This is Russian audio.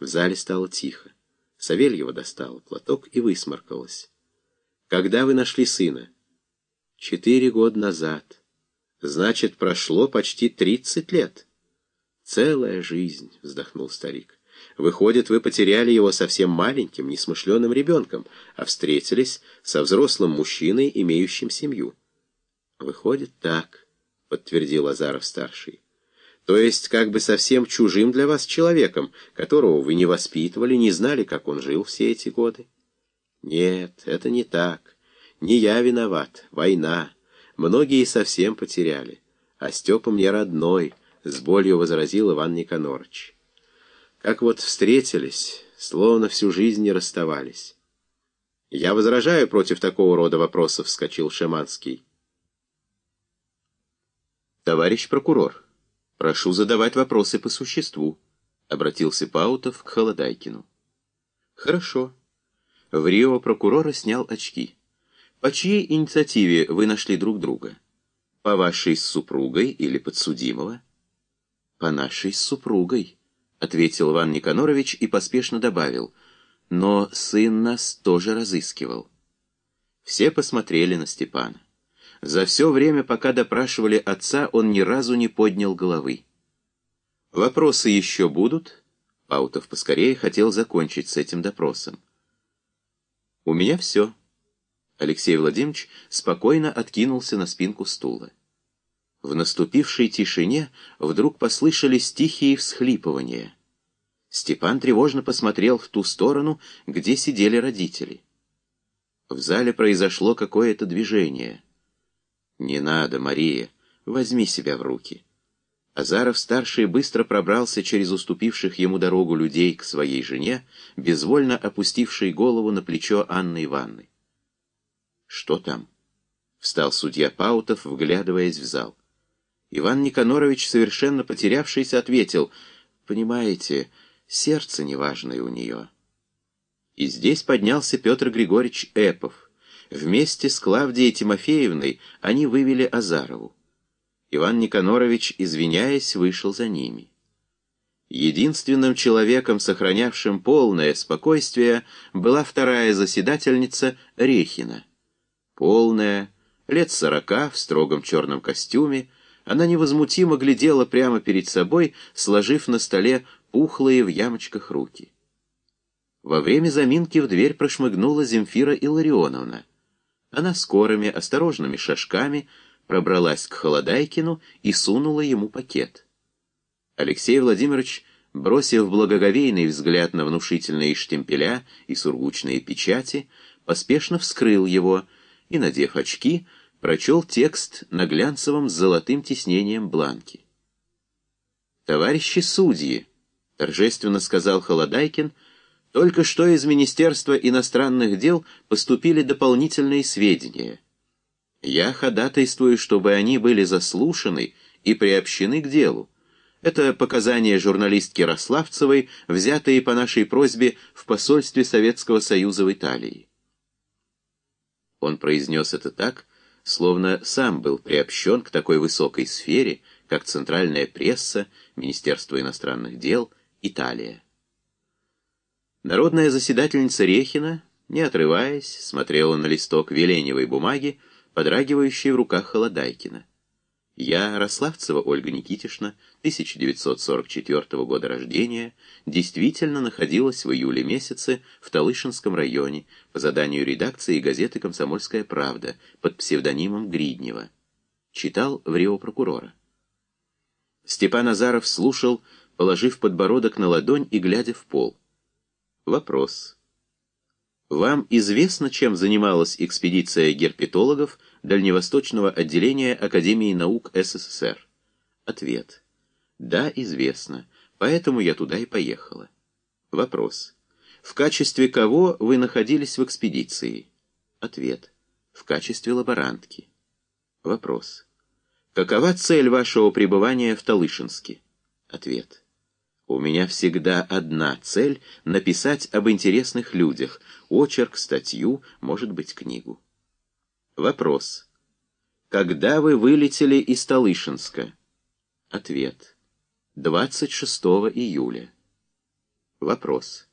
В зале стало тихо. Савельева достала платок и высморкалась. «Когда вы нашли сына?» «Четыре года назад. Значит, прошло почти тридцать лет». «Целая жизнь», — вздохнул старик. «Выходит, вы потеряли его совсем маленьким, несмышленым ребенком, а встретились со взрослым мужчиной, имеющим семью». «Выходит, так», — подтвердил Азаров-старший. То есть как бы совсем чужим для вас человеком, которого вы не воспитывали, не знали, как он жил все эти годы? Нет, это не так. Не я виноват. Война. Многие совсем потеряли. А Степа мне родной, — с болью возразил Иван Никонорович. Как вот встретились, словно всю жизнь не расставались. Я возражаю против такого рода вопросов, — вскочил Шаманский. Товарищ прокурор. «Прошу задавать вопросы по существу», — обратился Паутов к Холодайкину. «Хорошо». В Рио прокурора снял очки. «По чьей инициативе вы нашли друг друга? По вашей с супругой или подсудимого?» «По нашей с супругой», — ответил Иван Никонорович и поспешно добавил. «Но сын нас тоже разыскивал». Все посмотрели на Степана. За все время, пока допрашивали отца, он ни разу не поднял головы. «Вопросы еще будут?» Паутов поскорее хотел закончить с этим допросом. «У меня все». Алексей Владимирович спокойно откинулся на спинку стула. В наступившей тишине вдруг послышались тихие всхлипывания. Степан тревожно посмотрел в ту сторону, где сидели родители. В зале произошло какое-то движение — «Не надо, Мария, возьми себя в руки». Азаров-старший быстро пробрался через уступивших ему дорогу людей к своей жене, безвольно опустившей голову на плечо Анны Ивановны. «Что там?» — встал судья Паутов, вглядываясь в зал. Иван Никонорович, совершенно потерявшийся, ответил, «Понимаете, сердце неважное у нее». И здесь поднялся Петр Григорьевич Эпов — Вместе с Клавдией Тимофеевной они вывели Азарову. Иван Никонорович, извиняясь, вышел за ними. Единственным человеком, сохранявшим полное спокойствие, была вторая заседательница Рехина. Полная, лет сорока, в строгом черном костюме, она невозмутимо глядела прямо перед собой, сложив на столе пухлые в ямочках руки. Во время заминки в дверь прошмыгнула Земфира Илларионовна. Она скорыми, осторожными шажками пробралась к Холодайкину и сунула ему пакет. Алексей Владимирович, бросив благоговейный взгляд на внушительные штемпеля и сургучные печати, поспешно вскрыл его и, надев очки, прочел текст на глянцевом с золотым тиснением бланке. «Товарищи судьи», — торжественно сказал Холодайкин, — только что из Министерства иностранных дел поступили дополнительные сведения. Я ходатайствую, чтобы они были заслушаны и приобщены к делу. Это показания журналистки Рославцевой, взятые по нашей просьбе в посольстве Советского Союза в Италии. Он произнес это так, словно сам был приобщен к такой высокой сфере, как центральная пресса, Министерство иностранных дел, Италия. Народная заседательница Рехина, не отрываясь, смотрела на листок веленевой бумаги, подрагивающей в руках Холодайкина. Я, Рославцева Ольга Никитишна, 1944 года рождения, действительно находилась в июле месяце в Талышинском районе по заданию редакции газеты «Комсомольская правда» под псевдонимом Гриднева. Читал в Рио прокурора. Степан Азаров слушал, положив подбородок на ладонь и глядя в пол. Вопрос. Вам известно, чем занималась экспедиция герпетологов Дальневосточного отделения Академии наук СССР? Ответ. Да, известно. Поэтому я туда и поехала. Вопрос. В качестве кого вы находились в экспедиции? Ответ. В качестве лаборантки. Вопрос. Какова цель вашего пребывания в Талышинске? Ответ. У меня всегда одна цель — написать об интересных людях, очерк, статью, может быть, книгу. Вопрос. Когда вы вылетели из Талышинска? Ответ. 26 июля. Вопрос.